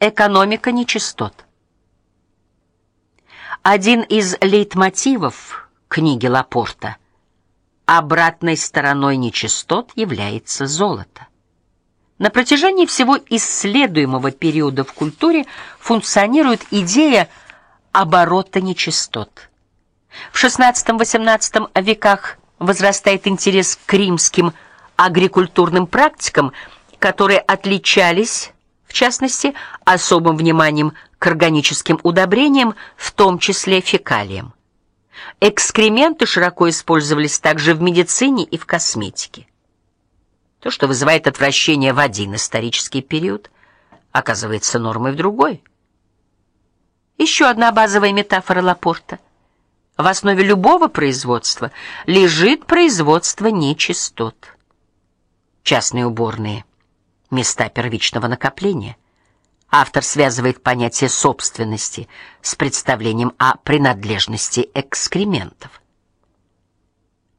Экономика нечистот. Один из лейтмотивов книги Лапорта обратной стороной нечистот является золото. На протяжении всего исследуемого периода в культуре функционирует идея оборота нечистот. В XVI-XVIII веках возрастает интерес к римским агрикультурным практикам, которые отличались, в частности, особым вниманием к органическим удобрениям, в том числе фекалиям. Экскременты широко использовались также в медицине и в косметике. То, что вызывает отвращение в один исторический период, оказывается нормой в другой. Еще одна базовая метафора Лапорта. В основе любого производства лежит производство нечистот. Частные уборные места первичного накопления. Автор связывает понятие собственности с представлением о принадлежности экскрементов.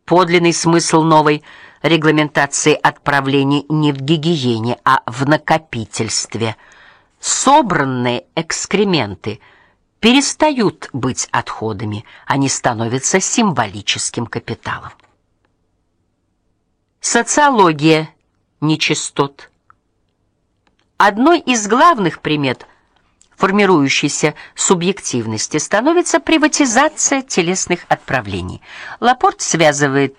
Подлинный смысл новой регламентации отправлений не в гигиене, а в накопительстве. Собранные экскременты перестают быть отходами, они становятся символическим капиталом. Социология нечистот. Одной из главных примет формирующейся субъективности становится приватизация телесных отправлений. Лапорт связывает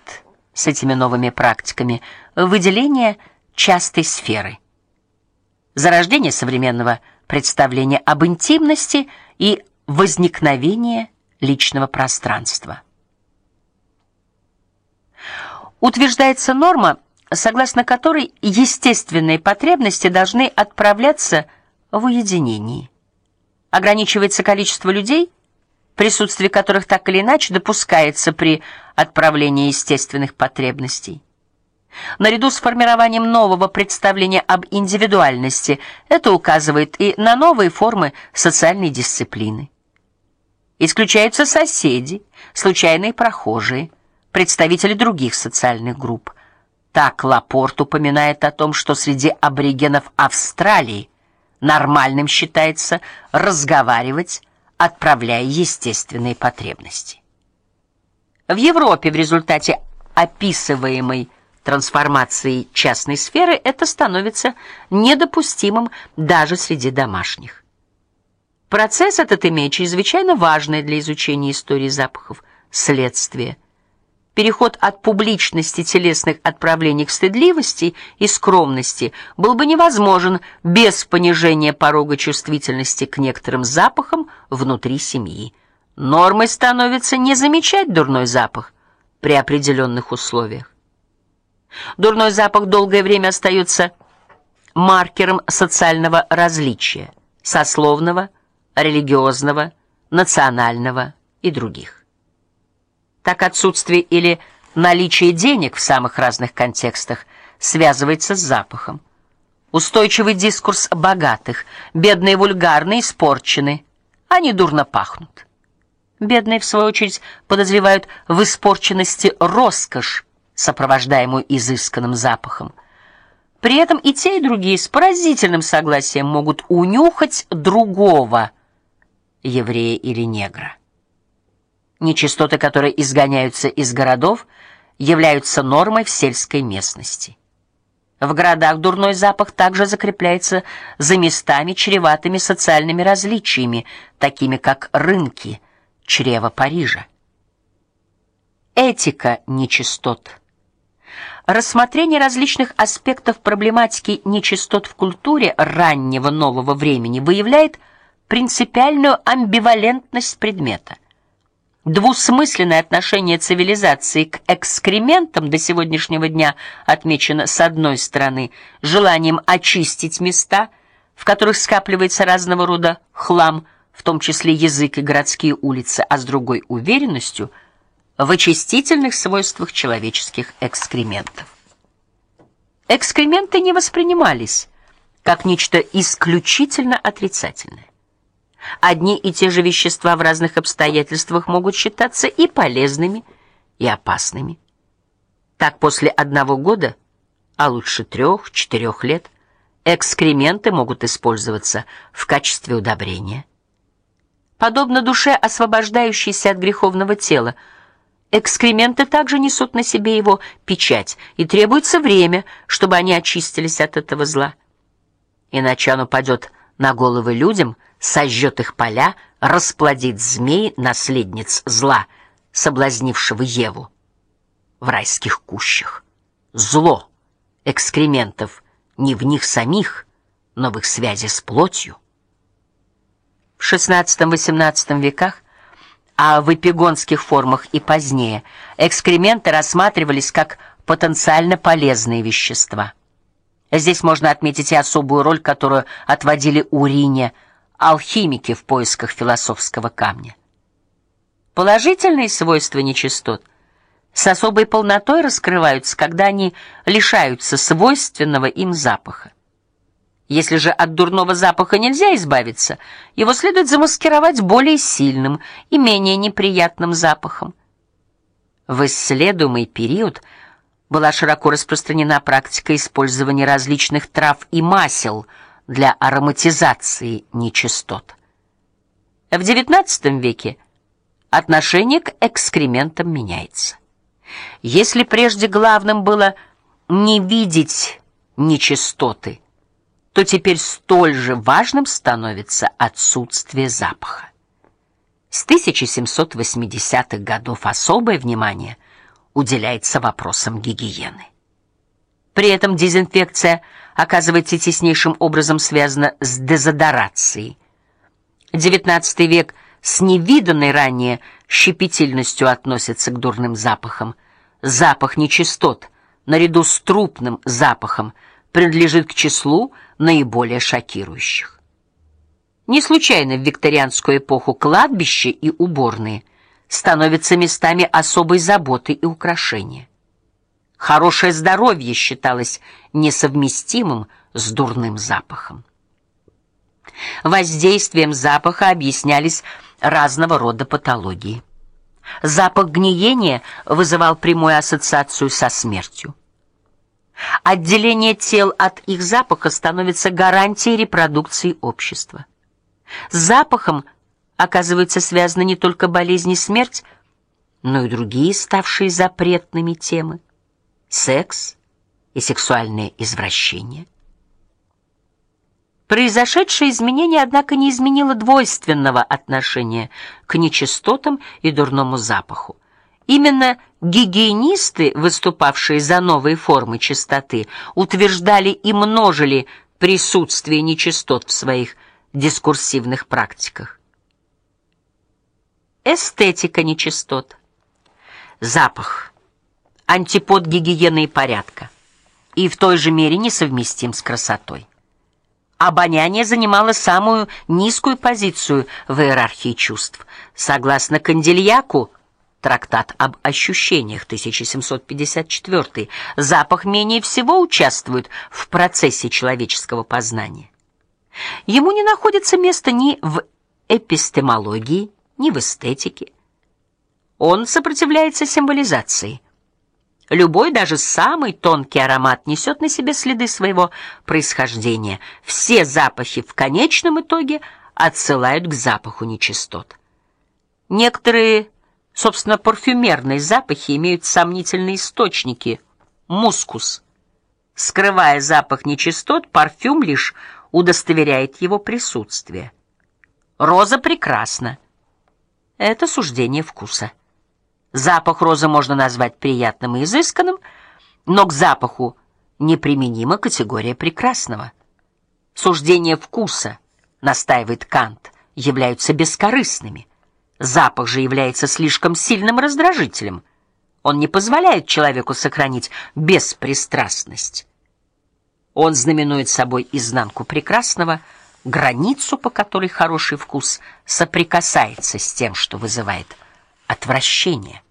с этими новыми практиками выделение частой сферы. Зарождение современного представления об интимности и возникновение личного пространства. Утверждается норма, согласно которой естественные потребности должны отправляться в уединении. Ограничивается количество людей, присутствие которых так или иначе допускается при отправлении естественных потребностей. Наряду с формированием нового представления об индивидуальности это указывает и на новые формы социальной дисциплины. Исключаются соседи, случайные прохожие, представители других социальных групп. Так Лапорт упоминает о том, что среди аборигенов Австралии нормальным считается разговаривать, отправляя естественные потребности. В Европе в результате описываемой трансформации частной сферы это становится недопустимым даже среди домашних. Процесс этот имеет чрезвычайно важное для изучения истории запахов следствие – Переход от публичности телесных отправлений к стыдливости и скромности был бы невозможен без понижения порога чувствительности к некоторым запахам внутри семьи. Нормой становится не замечать дурной запах при определенных условиях. Дурной запах долгое время остается маркером социального различия: сословного, религиозного, национального и других. Так отсутствие или наличие денег в самых разных контекстах связывается с запахом. Устойчивый дискурс богатых, бедные вульгарные, испорчены, они дурно пахнут. Бедные в свою очередь подозревают в испорченности роскошь, сопровождаемую изысканным запахом. При этом и те, и другие с поразительным согласием могут унюхать другого еврея или негра. Нечистоты, которые изгоняются из городов, являются нормой в сельской местности. В городах дурной запах также закрепляется за местами, чреватыми социальными различиями, такими как рынки, чрево Парижа. Этика нечистот. Рассмотрение различных аспектов проблематики нечистот в культуре раннего нового времени выявляет принципиальную амбивалентность предмета. Двусмысленное отношение цивилизации к экскрементам до сегодняшнего дня отмечено с одной стороны желанием очистить места, в которых скапливается разного рода хлам, в том числе язык и городские улицы, а с другой уверенностью в очистительных свойствах человеческих экскрементов. Экскременты не воспринимались как нечто исключительно отрицательное. Одни и те же вещества в разных обстоятельствах могут считаться и полезными, и опасными. Так после одного года, а лучше трех-четырех лет, Экскременты могут использоваться в качестве удобрения. Подобно душе, освобождающейся от греховного тела, экскременты также несут на себе его печать, и требуется время, чтобы они очистились от этого зла. Иначе оно падет на головы людям, сожжет их поля, расплодит змей, наследниц зла, соблазнившего Еву в райских кущах. Зло экскрементов не в них самих, но в их связи с плотью. В XVI-XVIII веках, а в эпигонских формах и позднее, экскременты рассматривались как потенциально полезные вещества. Здесь можно отметить и особую роль, которую отводили урине алхимики в поисках философского камня. Положительные свойства нечистот с особой полнотой раскрываются, когда они лишаются свойственного им запаха. Если же от дурного запаха нельзя избавиться, его следует замаскировать более сильным и менее неприятным запахом. В исследуемый период была широко распространена практика использования различных трав и масел для ароматизации нечистот. В XIX веке отношение к экскрементам меняется. Если прежде главным было не видеть нечистоты, то теперь столь же важным становится отсутствие запаха. С 1780-х годов особое внимание уделяется вопросам гигиены. При этом дезинфекция оказывается теснейшим образом связана с дезодорацией. XIX век с невиданной ранее щепетильностью относится к дурным запахам. Запах нечистот наряду с трупным запахом принадлежит к числу наиболее шокирующих. Не случайно в викторианскую эпоху кладбища и уборные становятся местами особой заботы и украшения. Хорошее здоровье считалось несовместимым с дурным запахом. Воздействием запаха объяснялись разного рода патологии. Запах гниения вызывал прямую ассоциацию со смертью. Отделение тел от их запаха становится гарантией репродукции общества. С запахом оказывается связаны не только болезни и смерть, но и другие ставшие запретными темы: секс и сексуальные извращения. Произошедшее изменение, однако, не изменило двойственного отношения к нечистотам и дурному запаху. Именно гигиенисты, выступавшие за новые формы чистоты, утверждали и множили присутствие нечистот в своих дискурсивных практиках. Эстетика нечистот. Запах антипод гигиены и порядка, и в той же мере несовместим с красотой. Обоняние занимало самую низкую позицию в иерархии чувств. Согласно Кандильяку, Трактат об ощущениях 1754. Запах менее всего участвует в процессе человеческого познания. Ему не находится места ни в эпистемологии, ни в эстетике. Он сопротивляется символизации. Любой, даже самый тонкий аромат несет на себе следы своего происхождения. Все запахи в конечном итоге отсылают к запаху нечистот. Некоторые Собственно, парфюмерные запахи имеют сомнительные источники. Мускус. Скрывая запах нечистот, парфюм лишь удостоверяет его присутствие. Роза прекрасна. Это суждение вкуса. Запах розы можно назвать приятным и изысканным, но к запаху неприменима категория прекрасного. Суждения вкуса, настаивает Кант, являются бескорыстными. Запах же является слишком сильным раздражителем. Он не позволяет человеку сохранить беспристрастность. Он знаменует собой изнанку прекрасного, границу, по которой хороший вкус соприкасается с тем, что вызывает отвращение.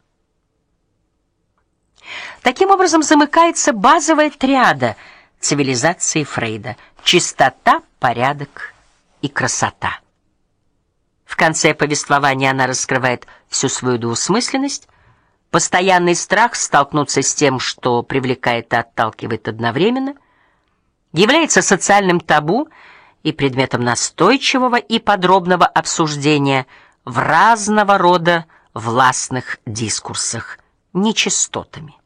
Таким образом замыкается базовая триада цивилизации Фрейда: чистота, порядок и красота. В конце повествования она раскрывает всю свою двусмысленность, постоянный страх столкнуться с тем, что привлекает и отталкивает одновременно, является социальным табу и предметом настойчивого и подробного обсуждения в разного рода властных дискурсах нечистотами.